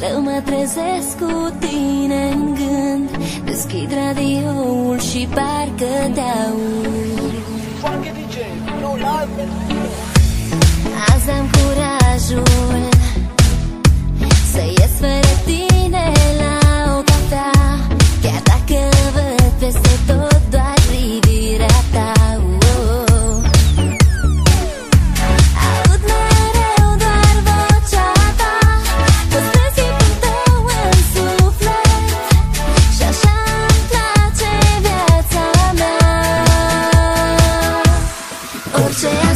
Mereu mă trezesc cu tine în gând. Deschid radioul și parcă te aud. Azi am curajul say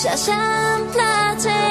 Przeszłam dla ciebie.